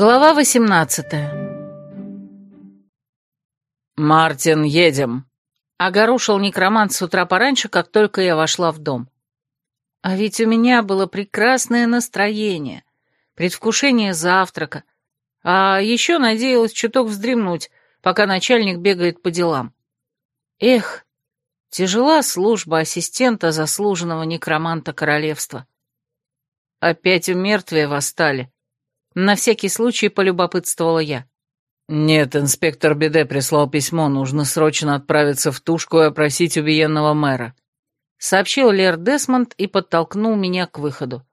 Глава восемнадцатая «Мартин, едем!» — огорушил некромант с утра пораньше, как только я вошла в дом. А ведь у меня было прекрасное настроение, предвкушение завтрака, а еще надеялась чуток вздремнуть, пока начальник бегает по делам. Эх, тяжела служба ассистента заслуженного некроманта королевства. Опять у мертвия восстали. На всякий случай полюбопытствовала я. «Нет, инспектор Беде прислал письмо, нужно срочно отправиться в Тушку и опросить убиенного мэра», сообщил Лер Десмонд и подтолкнул меня к выходу.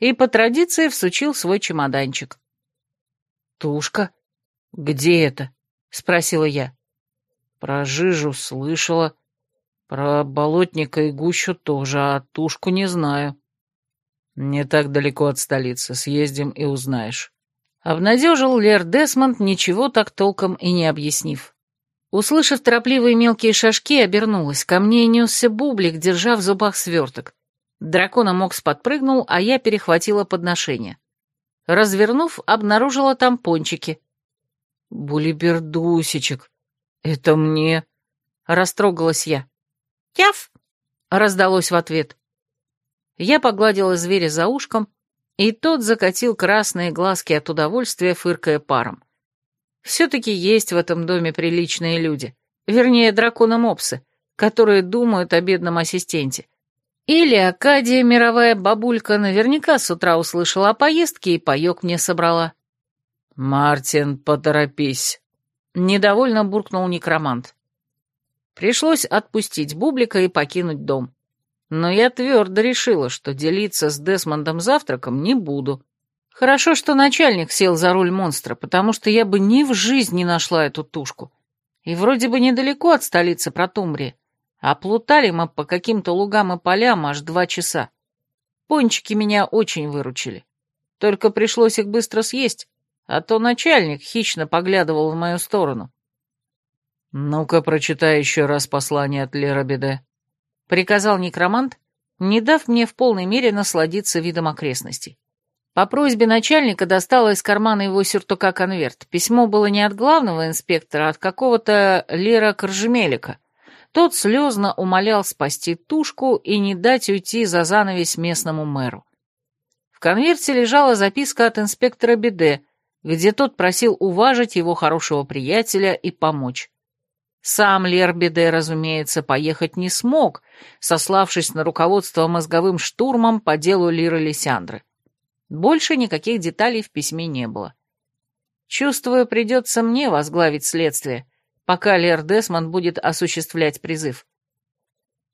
И по традиции всучил свой чемоданчик. «Тушка? Где это?» — спросила я. «Про жижу слышала, про болотника и гущу тоже, а тушку не знаю». «Не так далеко от столицы, съездим и узнаешь». Обнадежил Лер Десмонд, ничего так толком и не объяснив. Услышав торопливые мелкие шажки, обернулась. Ко мне несся бублик, держа в зубах сверток. Дракона Мокс подпрыгнул, а я перехватила подношение. Развернув, обнаружила там пончики. «Булибердусичек, это мне...» — растрогалась я. «Тяф!» — раздалось в ответ. Я погладила зверя за ушком, и тот закатил красные глазки от удовольствия, фыркая паром. Все-таки есть в этом доме приличные люди, вернее, дракона-мопсы, которые думают о бедном ассистенте. Или Акадия, мировая бабулька, наверняка с утра услышала о поездке и паёк мне собрала. «Мартин, поторопись!» — недовольно буркнул некромант. Пришлось отпустить Бублика и покинуть дом. Но я твердо решила, что делиться с Десмондом завтраком не буду. Хорошо, что начальник сел за руль монстра, потому что я бы ни в жизнь не нашла эту тушку. И вроде бы недалеко от столицы Протумбрии, а плутали мы по каким-то лугам и полям аж два часа. Пончики меня очень выручили. Только пришлось их быстро съесть, а то начальник хищно поглядывал в мою сторону. «Ну-ка, прочитай еще раз послание от Лера Беде», — приказал некромант, не дав мне в полной мере насладиться видом окрестностей. По просьбе начальника достала из кармана его сюртука конверт. Письмо было не от главного инспектора, а от какого-то Лера Коржемелика. Тот слезно умолял спасти тушку и не дать уйти за занавес местному мэру. В конверте лежала записка от инспектора Беде, где тот просил уважить его хорошего приятеля и помочь. Сам Лербиде, разумеется, поехать не смог, сославшись на руководство мозговым штурмом по делу Лиры Лисяндры. Больше никаких деталей в письме не было. Чувствую, придется мне возглавить следствие, пока Лер Десмонд будет осуществлять призыв.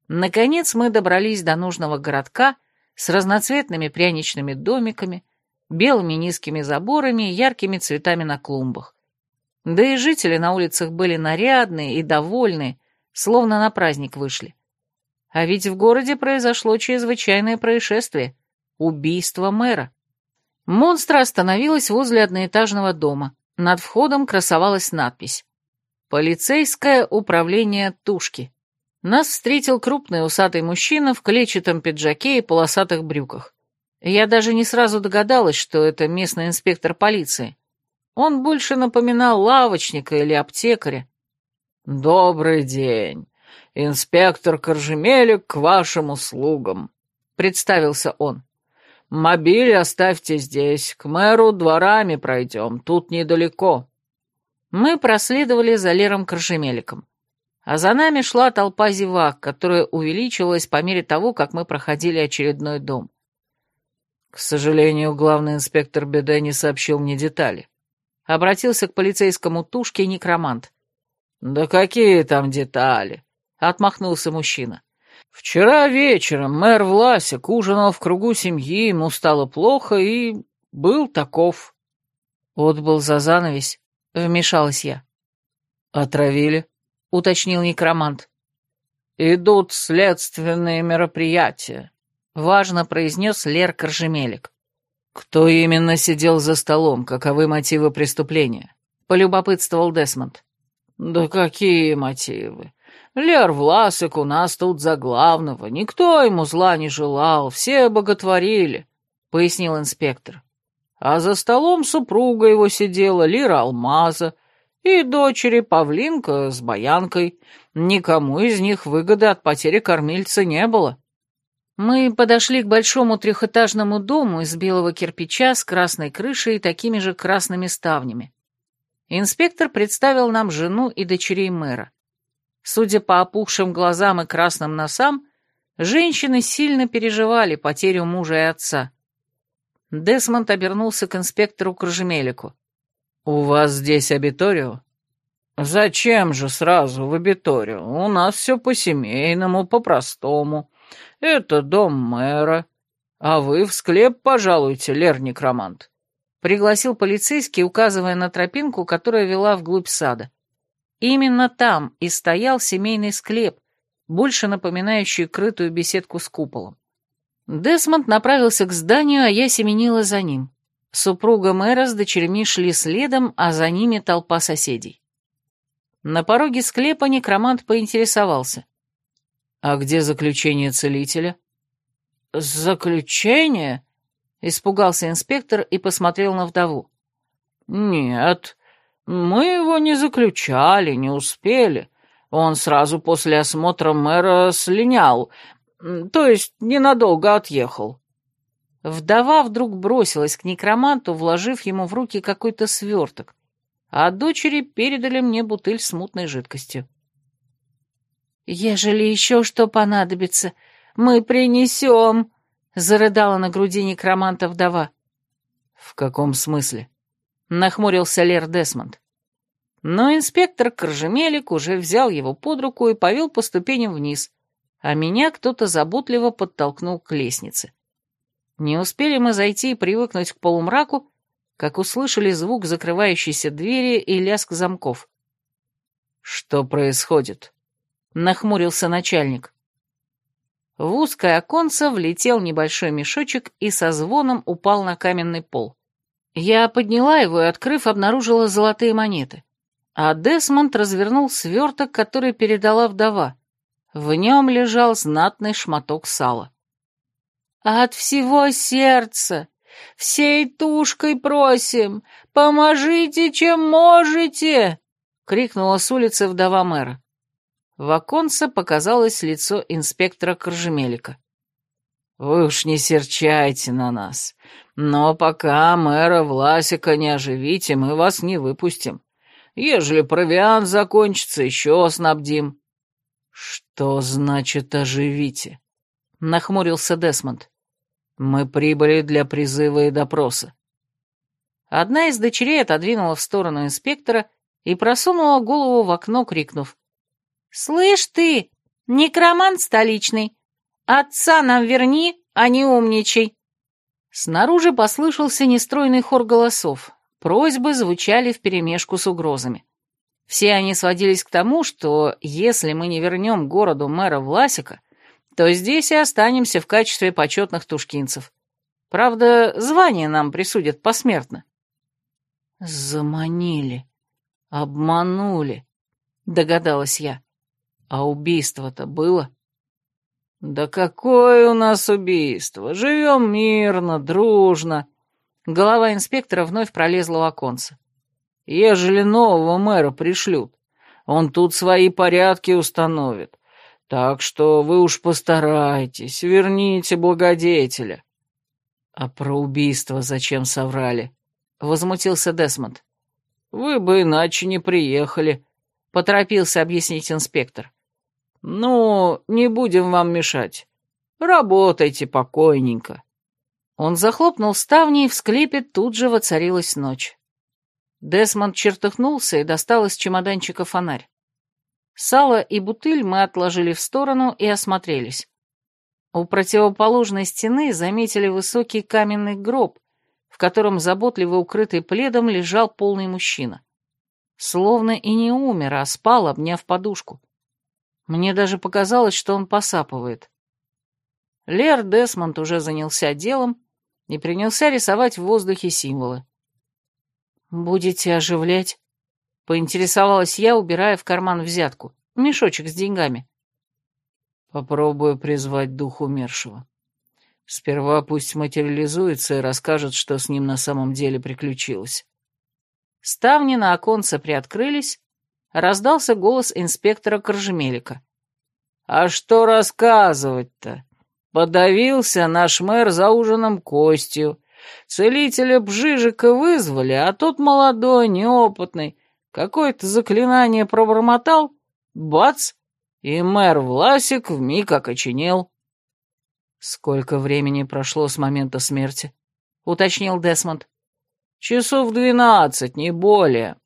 Наконец мы добрались до нужного городка с разноцветными пряничными домиками, белыми низкими заборами и яркими цветами на клумбах. Да и жители на улицах были нарядные и довольные, словно на праздник вышли. А ведь в городе произошло чрезвычайное происшествие — убийство мэра. Монстра остановилась возле одноэтажного дома. Над входом красовалась надпись «Полицейское управление Тушки». Нас встретил крупный усатый мужчина в клетчатом пиджаке и полосатых брюках. Я даже не сразу догадалась, что это местный инспектор полиции. Он больше напоминал лавочника или аптекаря. «Добрый день. Инспектор Коржемелик к вашим услугам», — представился он. «Мобиль оставьте здесь, к мэру дворами пройдем, тут недалеко». Мы проследовали за Лером Коржемеликом. А за нами шла толпа зевак, которая увеличивалась по мере того, как мы проходили очередной дом. К сожалению, главный инспектор Беде не сообщил мне детали. Обратился к полицейскому тушке некромант. «Да какие там детали?» — отмахнулся мужчина. «Вчера вечером мэр Власик ужинал в кругу семьи, ему стало плохо и... был таков». «Отбыл за занавесь», — вмешалась я. «Отравили?» — уточнил некромант. «Идут следственные мероприятия», — важно произнес Лер Коржемелик. «Кто именно сидел за столом? Каковы мотивы преступления?» — полюбопытствовал Десмонд. «Да какие мотивы? Лер Власик у нас тут за главного. Никто ему зла не желал, все боготворили», — пояснил инспектор. а за столом супруга его сидела, Лира Алмаза, и дочери Павлинка с Баянкой. Никому из них выгоды от потери кормильца не было. Мы подошли к большому трехэтажному дому из белого кирпича с красной крышей и такими же красными ставнями. Инспектор представил нам жену и дочерей мэра. Судя по опухшим глазам и красным носам, женщины сильно переживали потерю мужа и отца. Десмонд обернулся к инспектору Кружемелику. «У вас здесь абиторио?» «Зачем же сразу в абиторио? У нас все по-семейному, по-простому. Это дом мэра. А вы в склеп пожалуйте, Лер Некромант. Пригласил полицейский, указывая на тропинку, которая вела вглубь сада. Именно там и стоял семейный склеп, больше напоминающий крытую беседку с куполом. Десмонд направился к зданию, а я семенила за ним. Супруга мэра с дочерьми шли следом, а за ними толпа соседей. На пороге склепа некромант поинтересовался. «А где заключение целителя?» «Заключение?» — испугался инспектор и посмотрел на вдову. «Нет, мы его не заключали, не успели. Он сразу после осмотра мэра слинял, то есть ненадолго отъехал». Вдова вдруг бросилась к некроманту, вложив ему в руки какой-то сверток, а дочери передали мне бутыль с мутной жидкостью. «Ежели еще что понадобится, мы принесем», — зарыдала на груди некроманта вдова. «В каком смысле?» — нахмурился Лер Десмонд. Но инспектор Коржемелик уже взял его под руку и повел по ступеням вниз, а меня кто-то заботливо подтолкнул к лестнице. Не успели мы зайти и привыкнуть к полумраку, как услышали звук закрывающейся двери и лязг замков. «Что происходит?» — нахмурился начальник. В узкое оконце влетел небольшой мешочек и со звоном упал на каменный пол. Я подняла его и, открыв, обнаружила золотые монеты. А Десмонд развернул сверток, который передала вдова. В нем лежал знатный шматок сала. «От всего сердца! Всей тушкой просим! Поможите, чем можете!» — крикнула с улицы вдова мэра. В оконце показалось лицо инспектора Коржемелика. «Вы уж не серчайте на нас, но пока мэра Власика не оживите, мы вас не выпустим. Ежели провиант закончится, еще снабдим». «Что значит оживите?» — нахмурился Десмонд. «Мы прибыли для призыва и допроса». Одна из дочерей отодвинула в сторону инспектора и просунула голову в окно, крикнув. «Слышь ты, некромант столичный, отца нам верни, а не умничай!» Снаружи послышался нестройный хор голосов. Просьбы звучали вперемешку с угрозами. Все они сводились к тому, что если мы не вернем городу мэра Власика, то здесь и останемся в качестве почетных тушкинцев. Правда, звание нам присудят посмертно. «Заманили, обманули», — догадалась я. А убийство-то было? Да какое у нас убийство? Живем мирно, дружно. Голова инспектора вновь пролезла в оконце. Ежели нового мэра пришлют, он тут свои порядки установит. Так что вы уж постарайтесь, верните благодетеля. А про убийство зачем соврали? Возмутился Десмонд. Вы бы иначе не приехали, поторопился объяснить инспектор. «Ну, не будем вам мешать. Работайте покойненько». Он захлопнул ставни, и в склепе тут же воцарилась ночь. Десмонд чертыхнулся и достал из чемоданчика фонарь. Сало и бутыль мы отложили в сторону и осмотрелись. У противоположной стены заметили высокий каменный гроб, в котором заботливо укрытый пледом лежал полный мужчина. Словно и не умер, а спал, обняв подушку. Мне даже показалось, что он посапывает. Лер Десмонд уже занялся делом и принялся рисовать в воздухе символы. «Будете оживлять?» — поинтересовалась я, убирая в карман взятку, мешочек с деньгами. «Попробую призвать дух умершего. Сперва пусть материализуется и расскажет, что с ним на самом деле приключилось. Ставни на оконце приоткрылись, раздался голос инспектора Коржемелика. «А что рассказывать-то? Подавился наш мэр за ужином костью. Целителя Бжижика вызвали, а тот молодой, неопытный, какое-то заклинание пробормотал, бац, и мэр Власик вмиг окоченел. «Сколько времени прошло с момента смерти?» — уточнил Десмонд. «Часов двенадцать, не более.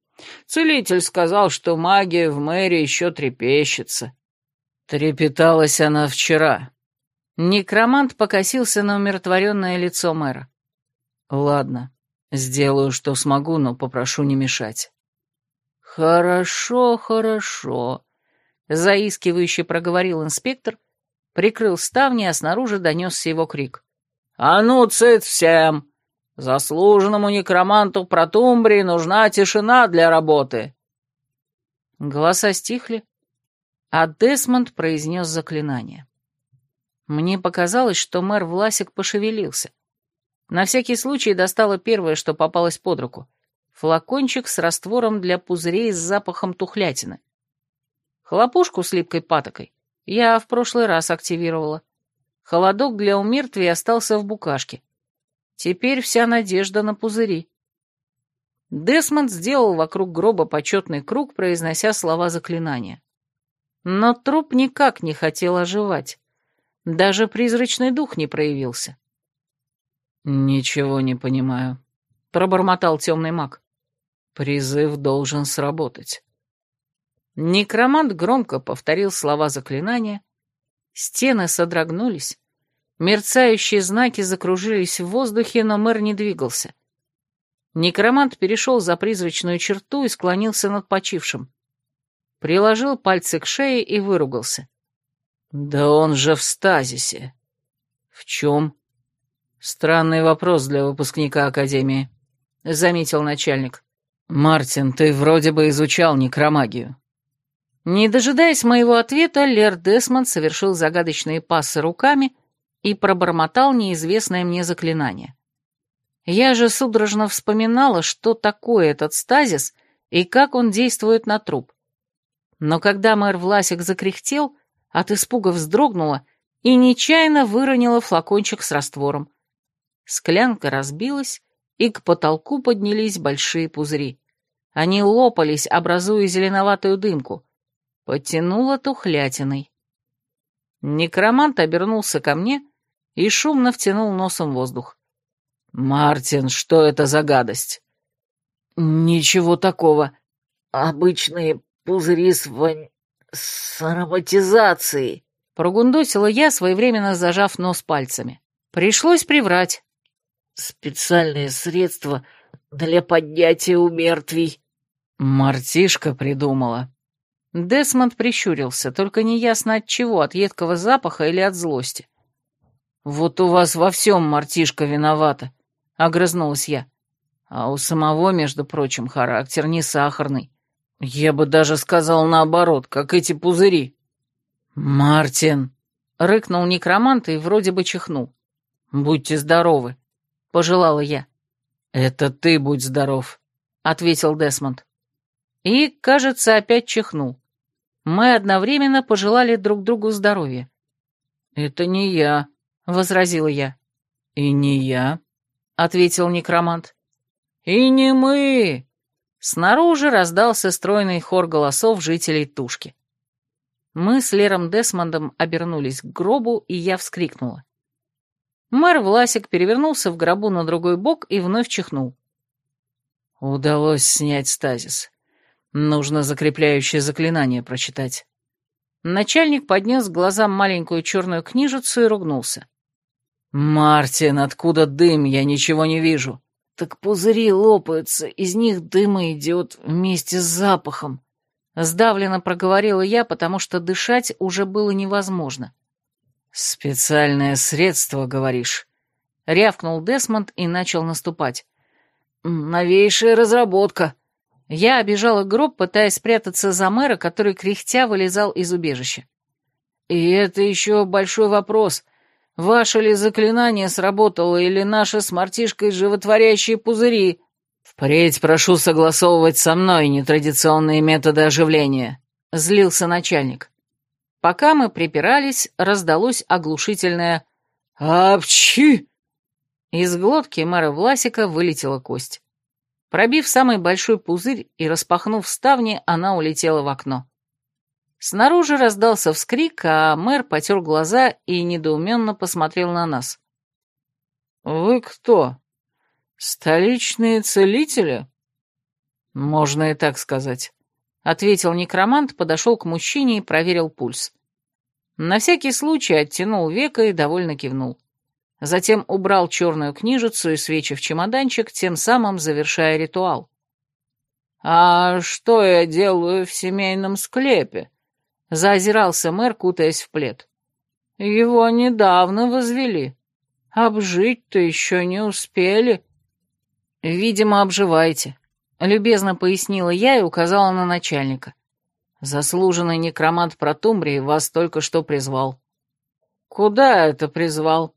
Целитель сказал, что магия в мэре еще трепещется». Трепеталась она вчера. Некромант покосился на умиротворенное лицо мэра. «Ладно, сделаю, что смогу, но попрошу не мешать». «Хорошо, хорошо», — заискивающе проговорил инспектор, прикрыл ставни, а снаружи донесся его крик. «А ну, цит всем! Заслуженному некроманту Протумбрии нужна тишина для работы!» Голоса стихли, а Десмонд произнес заклинание. Мне показалось, что мэр Власик пошевелился. На всякий случай достала первое, что попалось под руку — флакончик с раствором для пузырей с запахом тухлятины. Хлопушку с липкой патокой я в прошлый раз активировала. Холодок для умертвия остался в букашке. Теперь вся надежда на пузыри. Десмонд сделал вокруг гроба почетный круг, произнося слова заклинания. Но труп никак не хотел оживать. Даже призрачный дух не проявился. «Ничего не понимаю», — пробормотал темный маг. «Призыв должен сработать». Некромант громко повторил слова заклинания, стены содрогнулись, мерцающие знаки закружились в воздухе, но мэр не двигался. Некромант перешел за призрачную черту и склонился над почившим. Приложил пальцы к шее и выругался. «Да он же в стазисе!» «В чем?» «Странный вопрос для выпускника Академии», — заметил начальник. «Мартин, ты вроде бы изучал некромагию». Не дожидаясь моего ответа, Лер Десмонд совершил загадочные пассы руками и пробормотал неизвестное мне заклинание. Я же судорожно вспоминала, что такое этот стазис и как он действует на труп. Но когда мэр Власик закряхтел, от испуга вздрогнула и нечаянно выронила флакончик с раствором. Склянка разбилась, и к потолку поднялись большие пузыри. Они лопались, образуя зеленоватую дымку потянуло тухлятиной. Некромант обернулся ко мне и шумно втянул носом воздух. «Мартин, что это за гадость?» «Ничего такого. Обычные пузыри с вань... с ароматизацией», — прогундосила я, своевременно зажав нос пальцами. Пришлось приврать. «Специальные средства для поднятия у мертвей». «Мартишка придумала», Десмонд прищурился, только неясно от чего, от едкого запаха или от злости. «Вот у вас во всем мартишка виновата», — огрызнулась я. «А у самого, между прочим, характер не сахарный. Я бы даже сказал наоборот, как эти пузыри». «Мартин!» — рыкнул некромант и вроде бы чихнул. «Будьте здоровы», — пожелала я. «Это ты будь здоров», — ответил Десмонд. И, кажется, опять чихнул мы одновременно пожелали друг другу здоровья. «Это не я», — возразила я. «И не я», — ответил некромант. «И не мы!» Снаружи раздался стройный хор голосов жителей Тушки. Мы с Лером Десмондом обернулись к гробу, и я вскрикнула. Мэр Власик перевернулся в гробу на другой бок и вновь чихнул. «Удалось снять стазис. Нужно закрепляющее заклинание прочитать. Начальник поднес к глазам маленькую черную книжицу и ругнулся. «Мартин, откуда дым? Я ничего не вижу». «Так пузыри лопаются, из них дыма идет вместе с запахом», — сдавленно проговорила я, потому что дышать уже было невозможно. «Специальное средство, говоришь?» — рявкнул Десмонд и начал наступать. «Новейшая разработка», я обижала гроб, пытаясь спрятаться за мэра, который кряхтя вылезал из убежища. «И это еще большой вопрос. Ваше ли заклинание сработало, или наши с мартишкой животворящие пузыри? Впредь прошу согласовывать со мной нетрадиционные методы оживления», — злился начальник. Пока мы припирались, раздалось оглушительное «Апчи!» Из глотки мэра Власика вылетела кость. Пробив самый большой пузырь и распахнув ставни, она улетела в окно. Снаружи раздался вскрик, а мэр потер глаза и недоуменно посмотрел на нас. «Вы кто? Столичные целители?» «Можно и так сказать», — ответил некромант, подошел к мужчине и проверил пульс. На всякий случай оттянул века и довольно кивнул. Затем убрал черную книжицу и свечи в чемоданчик, тем самым завершая ритуал. «А что я делаю в семейном склепе?» — заозирался мэр, кутаясь в плед. «Его недавно возвели. Обжить-то еще не успели». «Видимо, обживайте», — любезно пояснила я и указала на начальника. Заслуженный некромант Протумбрии вас только что призвал». «Куда это призвал?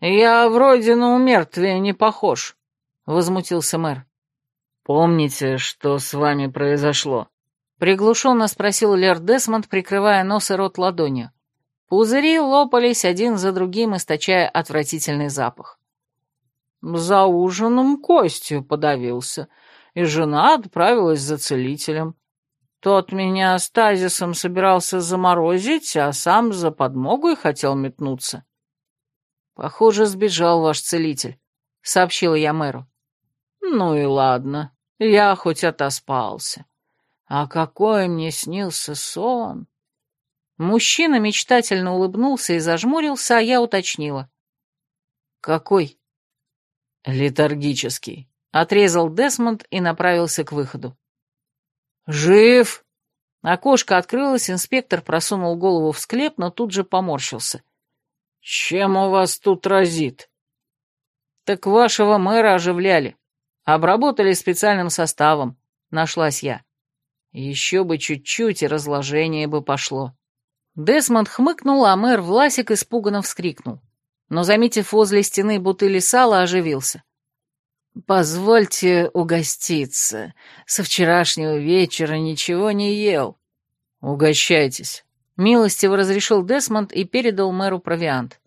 Я вроде на умертвие не похож», — возмутился мэр. «Помните, что с вами произошло?» — приглушенно спросил Лер Десмонд, прикрывая нос и рот ладонью. Пузыри лопались один за другим, источая отвратительный запах. «За ужином костью подавился, и жена отправилась за целителем. Тот меня стазисом собирался заморозить, а сам за подмогой хотел метнуться. «Похоже, сбежал ваш целитель», — сообщила я мэру. «Ну и ладно, я хоть отоспался. А какой мне снился сон!» Мужчина мечтательно улыбнулся и зажмурился, а я уточнила. «Какой?» «Летаргический», — отрезал Десмонд и направился к выходу. «Жив!» Окошко открылось, инспектор просунул голову в склеп, но тут же поморщился. «Чем у вас тут разит?» «Так вашего мэра оживляли. Обработали специальным составом», — нашлась я. Еще бы чуть-чуть, и разложение бы пошло. Десмонд хмыкнул, а мэр Власик испуганно вскрикнул. Но, заметив возле стены бутыли сала, оживился. «Позвольте угоститься. Со вчерашнего вечера ничего не ел». «Угощайтесь», — милостиво разрешил Десмонд и передал мэру провиант.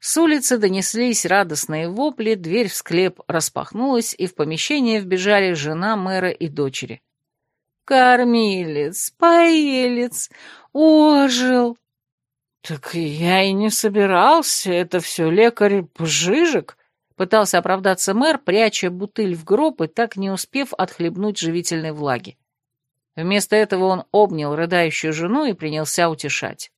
С улицы донеслись радостные вопли, дверь в склеп распахнулась, и в помещение вбежали жена мэра и дочери. «Кормилец, поелец, ожил!» «Так я и не собирался, это все лекарь Пжижик», Пытался оправдаться мэр, пряча бутыль в гроб и так не успев отхлебнуть живительной влаги. Вместо этого он обнял рыдающую жену и принялся утешать.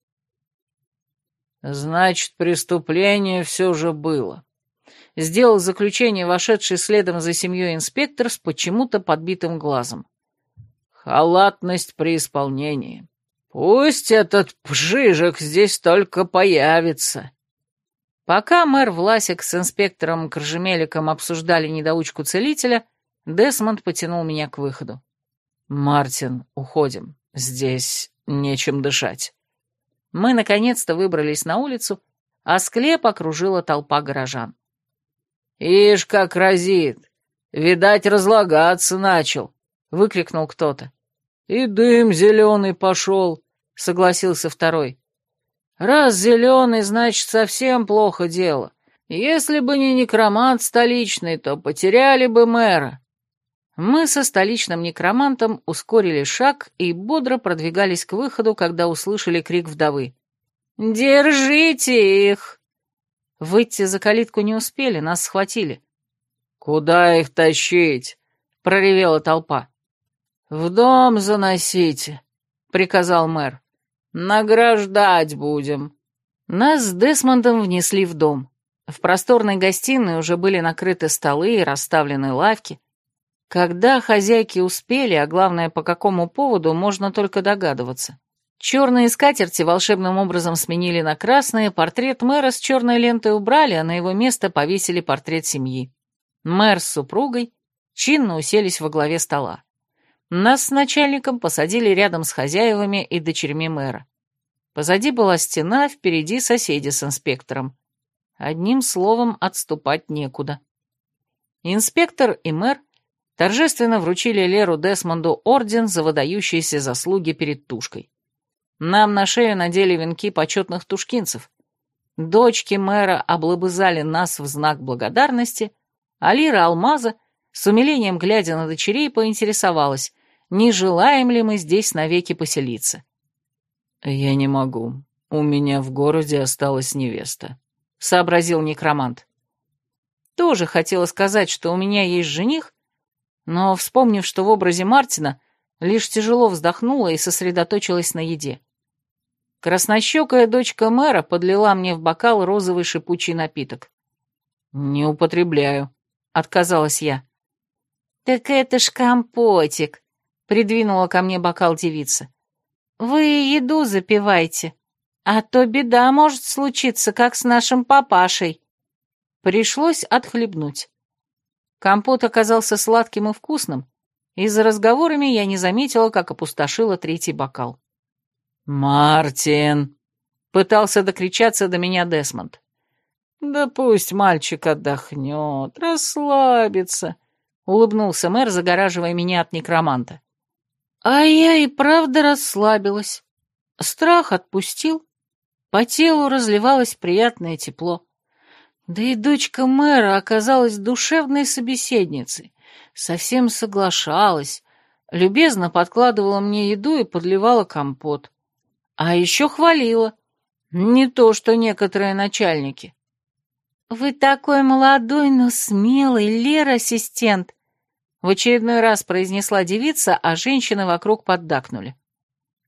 «Значит, преступление все же было», — сделал заключение вошедший следом за семьей инспектор с почему-то подбитым глазом. «Халатность при исполнении. Пусть этот пжижик здесь только появится». Пока мэр Власик с инспектором Коржемеликом обсуждали недоучку целителя, Десмонд потянул меня к выходу. «Мартин, уходим. Здесь нечем дышать». Мы наконец-то выбрались на улицу, а склеп окружила толпа горожан. «Ишь, как разит! Видать, разлагаться начал!» — выкрикнул кто-то. «И дым зеленый пошел!» — согласился второй. Раз зеленый, значит, совсем плохо дело. Если бы не некромант столичный, то потеряли бы мэра. Мы со столичным некромантом ускорили шаг и бодро продвигались к выходу, когда услышали крик вдовы. «Держите их!» Выйти за калитку не успели, нас схватили. «Куда их тащить?» — проревела толпа. «В дом заносите», — приказал мэр. Награждать будем. Нас с Десмондом внесли в дом. В просторной гостиной уже были накрыты столы и расставлены лавки. Когда хозяйки успели, а главное, по какому поводу, можно только догадываться. Черные скатерти волшебным образом сменили на красные, портрет мэра с черной лентой убрали, а на его место повесили портрет семьи. Мэр с супругой чинно уселись во главе стола. Нас с начальником посадили рядом с хозяевами и дочерьми мэра. Позади была стена, впереди соседи с инспектором. Одним словом, отступать некуда. Инспектор и мэр торжественно вручили Леру Десмонду орден за выдающиеся заслуги перед тушкой. Нам на шею надели венки почетных тушкинцев. Дочки мэра облобызали нас в знак благодарности, а Лира Алмаза, с умилением глядя на дочерей, поинтересовалась, не желаем ли мы здесь навеки поселиться. «Я не могу. У меня в городе осталась невеста», — сообразил некромант. Тоже хотела сказать, что у меня есть жених, но, вспомнив, что в образе Мартина, лишь тяжело вздохнула и сосредоточилась на еде. Краснощекая дочка мэра подлила мне в бокал розовый шипучий напиток. «Не употребляю», — отказалась я. «Так это ж компотик», — придвинула ко мне бокал девица. «Вы еду запивайте, а то беда может случиться, как с нашим папашей». Пришлось отхлебнуть. Компот оказался сладким и вкусным, и за разговорами я не заметила, как опустошила третий бокал. «Мартин!» — пытался докричаться до меня Десмонд. «Да пусть мальчик отдохнет, расслабится», — улыбнулся мэр, загораживая меня от некроманта. А я и правда расслабилась. Страх отпустил, по телу разливалось приятное тепло. Да и дочка мэра оказалась душевной собеседницей, совсем соглашалась, любезно подкладывала мне еду и подливала компот. А еще хвалила. Не то, что некоторые начальники. «Вы такой молодой, но смелый, Лера-ассистент!» В очередной раз произнесла девица, а женщины вокруг поддакнули.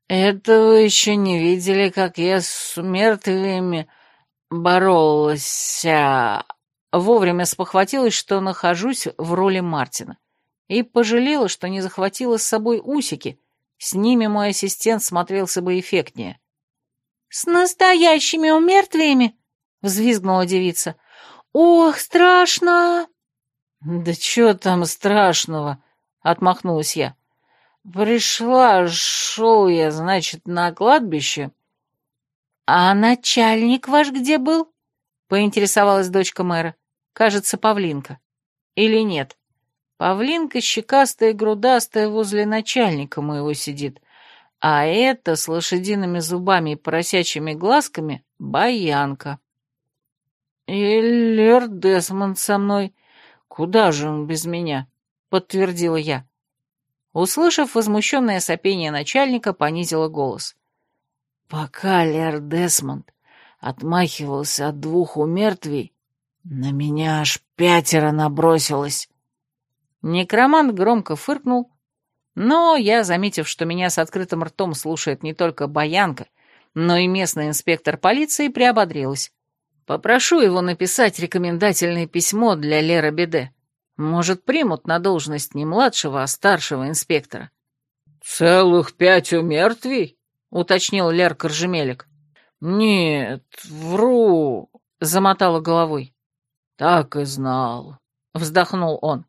«Это вы еще не видели, как я с мертвыми боролась...» Вовремя спохватилась, что нахожусь в роли Мартина, и пожалела, что не захватила с собой усики, с ними мой ассистент смотрелся бы эффектнее. «С настоящими умертвиями?» — взвизгнула девица. «Ох, страшно!» «Да чё там страшного?» — отмахнулась я. «Пришла, шел я, значит, на кладбище». «А начальник ваш где был?» — поинтересовалась дочка мэра. «Кажется, Павлинка. Или нет?» Павлинка щекастая и грудастая возле начальника моего сидит, а это с лошадиными зубами и поросячьими глазками — баянка. И Лер Десмонд со мной. Куда же он без меня? — подтвердила я. Услышав возмущенное сопение начальника, понизила голос. Пока Лер Десмонд отмахивался от двух умертвий, на меня аж пятеро набросилось. Некромант громко фыркнул, но я, заметив, что меня с открытым ртом слушает не только Баянка, но и местный инспектор полиции, приободрилась. Попрошу его написать рекомендательное письмо для Лера Беде. Может, примут на должность не младшего, а старшего инспектора. «Целых пять умертвий?» — уточнил Лер Коржемелик. «Нет, вру», — замотала головой. «Так и знал», — вздохнул он.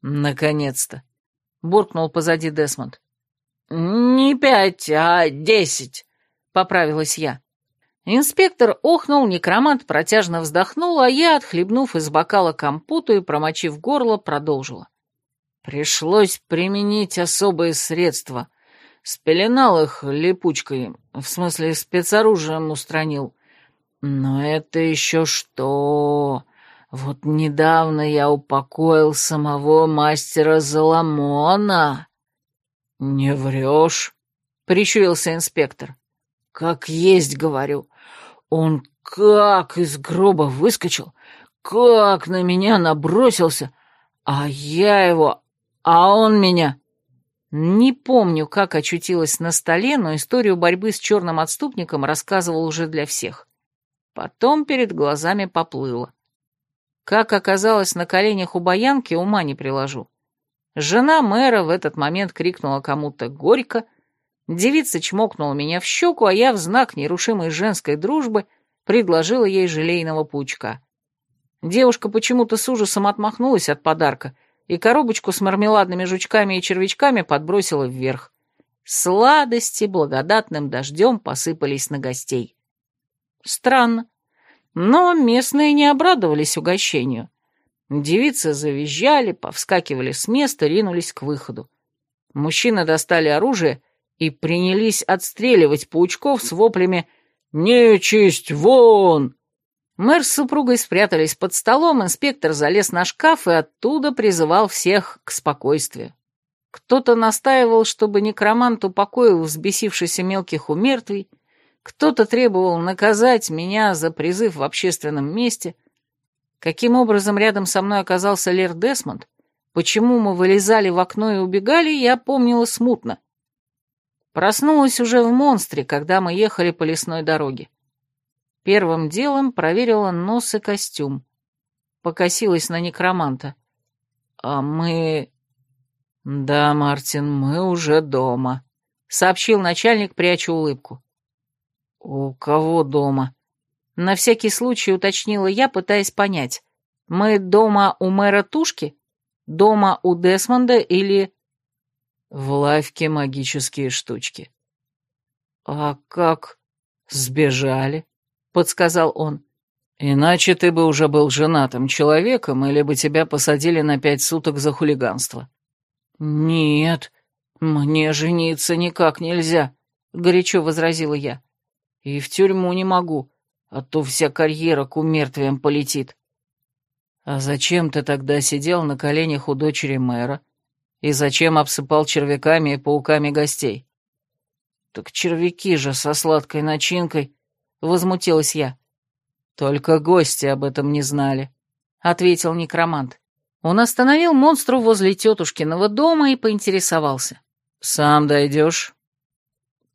«Наконец-то!» — буркнул позади Десмонд. «Не пять, а десять», — поправилась я. Инспектор охнул, некромант протяжно вздохнул, а я, отхлебнув из бокала компоту и промочив горло, продолжила. Пришлось применить особые средства. Спеленал их липучкой, в смысле спецоружием устранил. Но это еще что? Вот недавно я упокоил самого мастера Заламона. Не врешь, прищурился инспектор. Как есть, говорю. Он как из гроба выскочил, как на меня набросился, а я его, а он меня... Не помню, как очутилась на столе, но историю борьбы с черным отступником рассказывал уже для всех. Потом перед глазами поплыло. Как оказалось на коленях у баянки, ума не приложу. Жена мэра в этот момент крикнула кому-то горько, девица чмокнула меня в щеку, а я в знак нерушимой женской дружбы предложила ей желейного пучка. Девушка почему-то с ужасом отмахнулась от подарка и коробочку с мармеладными жучками и червячками подбросила вверх. Сладости благодатным дождем посыпались на гостей. Странно. Но местные не обрадовались угощению. Девицы завизжали, повскакивали с места, ринулись к выходу. Мужчины достали оружие и принялись отстреливать паучков с воплями «Нечисть, вон!». Мэр с супругой спрятались под столом, инспектор залез на шкаф и оттуда призывал всех к спокойствию. Кто-то настаивал, чтобы некромант упокоил взбесившийся мелких умертвий, кто-то требовал наказать меня за призыв в общественном месте. Каким образом рядом со мной оказался Лер Десмонд, почему мы вылезали в окно и убегали, я помнила смутно. Проснулась уже в монстре, когда мы ехали по лесной дороге. Первым делом проверила нос и костюм. Покосилась на некроманта. «А мы...» «Да, Мартин, мы уже дома», — сообщил начальник, пряча улыбку. «У кого дома?» На всякий случай уточнила я, пытаясь понять. Мы дома у мэра Тушки? Дома у Десмонда или... В лавке магические штучки. «А как? Сбежали?» — подсказал он. «Иначе ты бы уже был женатым человеком, или бы тебя посадили на пять суток за хулиганство». «Нет, мне жениться никак нельзя», — горячо возразила я. И в тюрьму не могу, а то вся карьера к умертвиям полетит. А зачем ты тогда сидел на коленях у дочери мэра? И зачем обсыпал червяками и пауками гостей? Так червяки же со сладкой начинкой, возмутилась я. Только гости об этом не знали, ответил некромант. Он остановил монстру возле тетушкиного дома и поинтересовался. «Сам дойдешь?»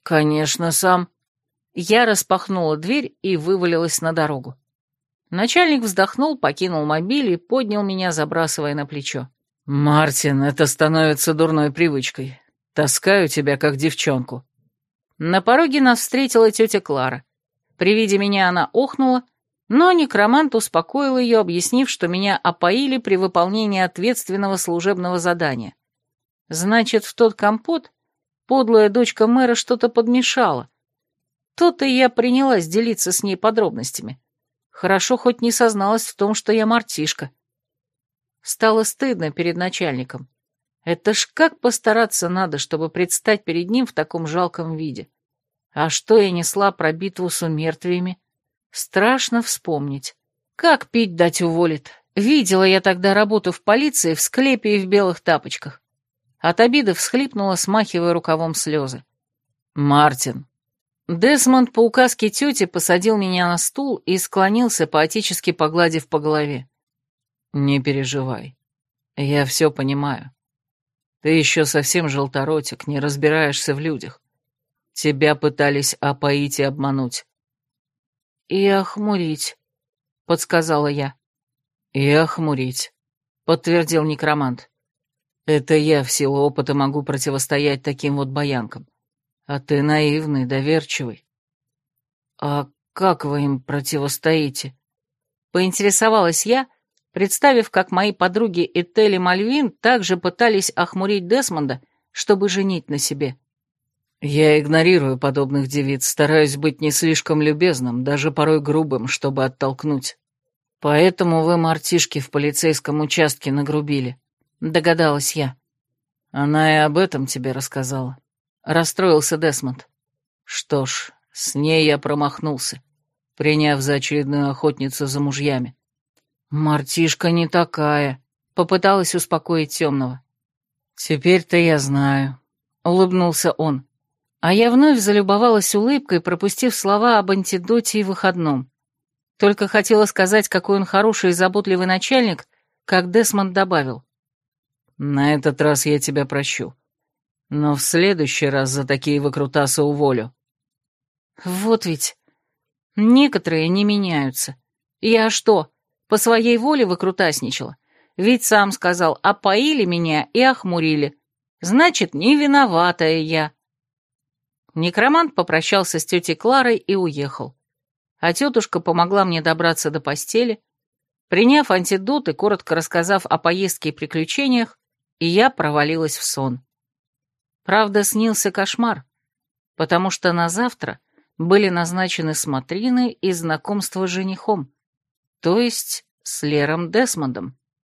«Конечно, сам», я распахнула дверь и вывалилась на дорогу. Начальник вздохнул, покинул мобиль и поднял меня, забрасывая на плечо. «Мартин, это становится дурной привычкой. Таскаю тебя, как девчонку». На пороге нас встретила тетя Клара. При виде меня она охнула, но некромант успокоил ее, объяснив, что меня опоили при выполнении ответственного служебного задания. Значит, в тот компот подлая дочка мэра что-то подмешала, то-то я принялась делиться с ней подробностями. Хорошо хоть не созналась в том, что я мартишка. Стало стыдно перед начальником. Это ж как постараться надо, чтобы предстать перед ним в таком жалком виде. А что я несла про битву с умертвиями? Страшно вспомнить. Как пить дать уволит? Видела я тогда работу в полиции в склепе и в белых тапочках. От обиды всхлипнула, смахивая рукавом слезы. «Мартин, Десмонд по указке тети посадил меня на стул и склонился, поотечески погладив по голове. «Не переживай. Я все понимаю. Ты еще совсем желторотик, не разбираешься в людях. Тебя пытались опоить и обмануть». «И охмурить», — подсказала я. «И охмурить», — подтвердил некромант. «Это я в силу опыта могу противостоять таким вот баянкам. А ты наивный, доверчивый. А как вы им противостоите? Поинтересовалась я, представив, как мои подруги Этель и Мальвин также пытались охмурить Десмонда, чтобы женить на себе. Я игнорирую подобных девиц, стараюсь быть не слишком любезным, даже порой грубым, чтобы оттолкнуть. Поэтому вы мартишки в полицейском участке нагрубили, догадалась я. Она и об этом тебе рассказала. Расстроился Десмонд. Что ж, с ней я промахнулся, приняв за очередную охотницу за мужьями. «Мартишка не такая», — попыталась успокоить темного. «Теперь-то я знаю», — улыбнулся он. А я вновь залюбовалась улыбкой, пропустив слова об антидоте и выходном. Только хотела сказать, какой он хороший и заботливый начальник, как Десмонд добавил. «На этот раз я тебя прощу. Но в следующий раз за такие выкрутасы уволю. Вот ведь. Некоторые не меняются. Я что, по своей воле выкрутасничала? Ведь сам сказал, опоили меня и охмурили. Значит, не виноватая я. Некромант попрощался с тетей Кларой и уехал. А тетушка помогла мне добраться до постели. Приняв антидот и коротко рассказав о поездке и приключениях, и я провалилась в сон. Правда, снился кошмар, потому что на завтра были назначены смотрины и знакомство с женихом, то есть с Лером Десмондом.